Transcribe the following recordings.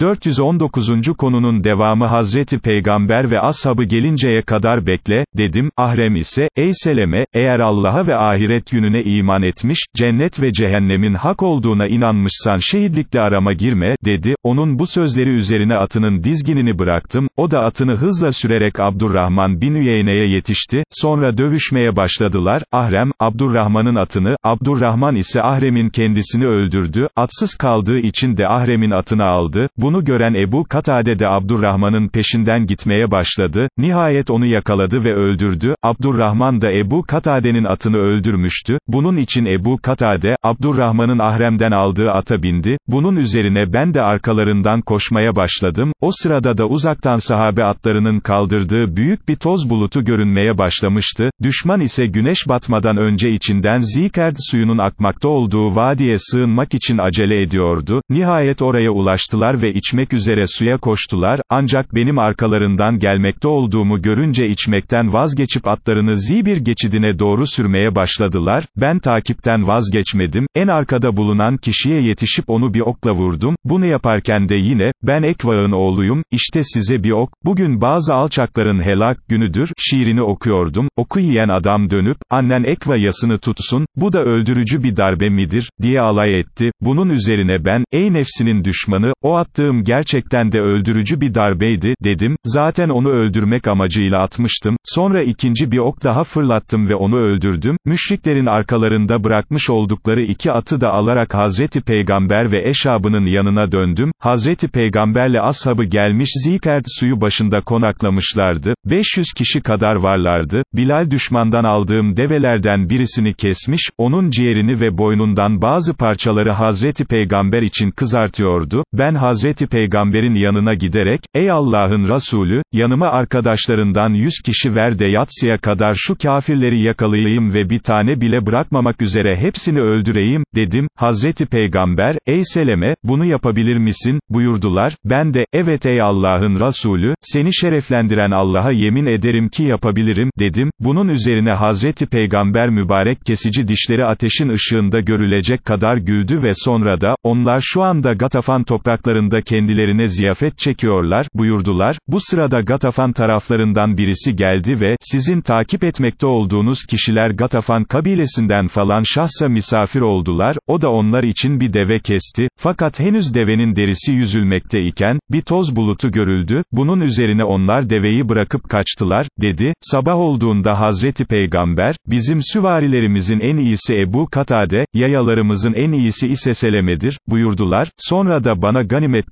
419. konunun devamı Hazreti Peygamber ve ashabı gelinceye kadar bekle, dedim, Ahrem ise, ey Seleme, eğer Allah'a ve ahiret gününe iman etmiş, cennet ve cehennemin hak olduğuna inanmışsan şehitlikle arama girme, dedi, onun bu sözleri üzerine atının dizginini bıraktım, o da atını hızla sürerek Abdurrahman bin Üyeyne'ye yetişti, sonra dövüşmeye başladılar, Ahrem, Abdurrahman'ın atını, Abdurrahman ise Ahrem'in kendisini öldürdü, atsız kaldığı için de Ahrem'in atını aldı, bunu gören Ebu Katade de Abdurrahman'ın peşinden gitmeye başladı, nihayet onu yakaladı ve öldürdü, Abdurrahman da Ebu Katade'nin atını öldürmüştü, bunun için Ebu Katade, Abdurrahman'ın Ahrem'den aldığı ata bindi, bunun üzerine ben de arkalarından koşmaya başladım, o sırada da uzaktan sahabe atlarının kaldırdığı büyük bir toz bulutu görünmeye başlamıştı, düşman ise güneş batmadan önce içinden Zikerd suyunun akmakta olduğu vadiye sığınmak için acele ediyordu, nihayet oraya ulaştılar ve içmek üzere suya koştular, ancak benim arkalarından gelmekte olduğumu görünce içmekten vazgeçip atlarını Zibir geçidine doğru sürmeye başladılar, ben takipten vazgeçmedim, en arkada bulunan kişiye yetişip onu bir okla vurdum, bunu yaparken de yine, ben Ekva'ın oğluyum, işte size bir ok, bugün bazı alçakların helak günüdür, şiirini okuyordum, oku yiyen adam dönüp, annen Ekva yasını tutsun, bu da öldürücü bir darbe midir, diye alay etti, bunun üzerine ben, ey nefsinin düşmanı, o attığım gerçekten de öldürücü bir darbeydi, dedim, zaten onu öldürmek amacıyla atmıştım, sonra ikinci bir ok daha fırlattım ve onu öldürdüm, müşriklerin arkalarında bırakmış oldukları iki atı da alarak Hazreti Peygamber ve eşabının yanına döndüm, Hazreti Peygamberle ashabı gelmiş Zikert suyu başında konaklamışlardı, 500 kişi kadar varlardı, Bilal düşmandan aldığım develerden birisini kesmiş, onun ciğerini ve boynundan bazı parçaları Hazreti Peygamber için kızartıyordu, ben Hazreti Peygamber'in yanına giderek, ey Allah'ın Resulü, yanıma arkadaşlarından yüz kişi ver de yatsıya kadar şu kafirleri yakalayayım ve bir tane bile bırakmamak üzere hepsini öldüreyim, dedim, Hazreti Peygamber, ey Seleme, bunu yapabilir misin, buyurdular, ben de, evet ey Allah'ın Resulü, seni şereflendiren Allah'a yemin ederim ki yapabilirim, dedim, bunun üzerine Hazreti Peygamber mübarek kesici dişleri ateşin ışığında görülecek kadar güldü ve sonra da, onlar şu anda Gatafan topraklarında kendilerine ziyafet çekiyorlar, buyurdular, bu sırada Gatafan taraflarından birisi geldi ve, sizin takip etmekte olduğunuz kişiler Gatafan kabilesinden falan şahsa misafir oldular, o da onlar için bir deve kesti, fakat henüz devenin derisi yüzülmekte iken, bir toz bulutu görüldü, bunun üzerine onlar deveyi bırakıp kaçtılar, dedi, sabah olduğunda Hazreti Peygamber, bizim süvarilerimizin en iyisi Ebu Katade, yayalarımızın en iyisi ise Seleme'dir, buyurdular, sonra da bana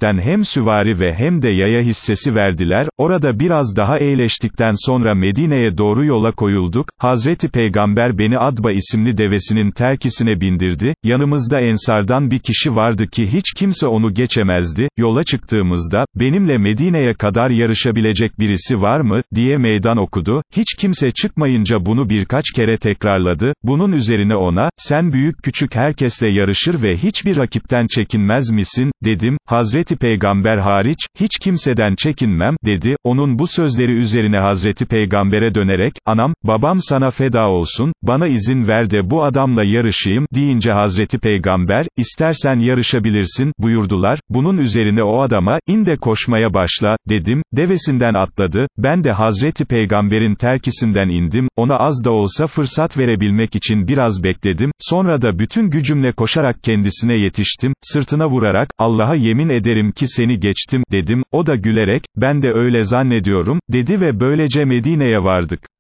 ganimetten hem süvari ve hem de yaya hissesi verdiler, orada biraz daha eğleştikten sonra Medine'ye doğru yola koyulduk, Hazreti Peygamber beni Adba isimli devesinin terkisine bindirdi, yanımızda ensardan bir kişi vardı ki hiç kimse onu geçemezdi, yola çıktığımızda, benimle Medine'ye kadar yarışabilecek birisi var mı, diye meydan okudu, hiç kimse çıkmayınca bunu birkaç kere tekrarladı, bunun üzerine ona, sen büyük küçük herkesle yarışır ve hiçbir rakipten çekinmez misin, dedim, Hazreti Peygamber hariç, hiç kimseden çekinmem, dedi, onun bu sözleri üzerine Hazreti Peygamber'e dönerek, anam, babam sana feda olsun, bana izin ver de bu adamla yarışayım, deyince Hazreti Peygamber, istersen yarışabilirsin, buyurdular, bunun üzerine o adama, in de koşmaya başla, dedim, devesinden atladı, ben de Hazreti Peygamber'in terkisinden indim, ona az da olsa fırsat verebilmek için biraz bekledim, sonra da bütün gücümle koşarak kendisine yetiştim, sırtına vurarak, Allah'a yemin ederim ki seni geçtim, dedim, o da gülerek, ben de öyle zannediyorum, dedi ve böylece Medine'ye vardık.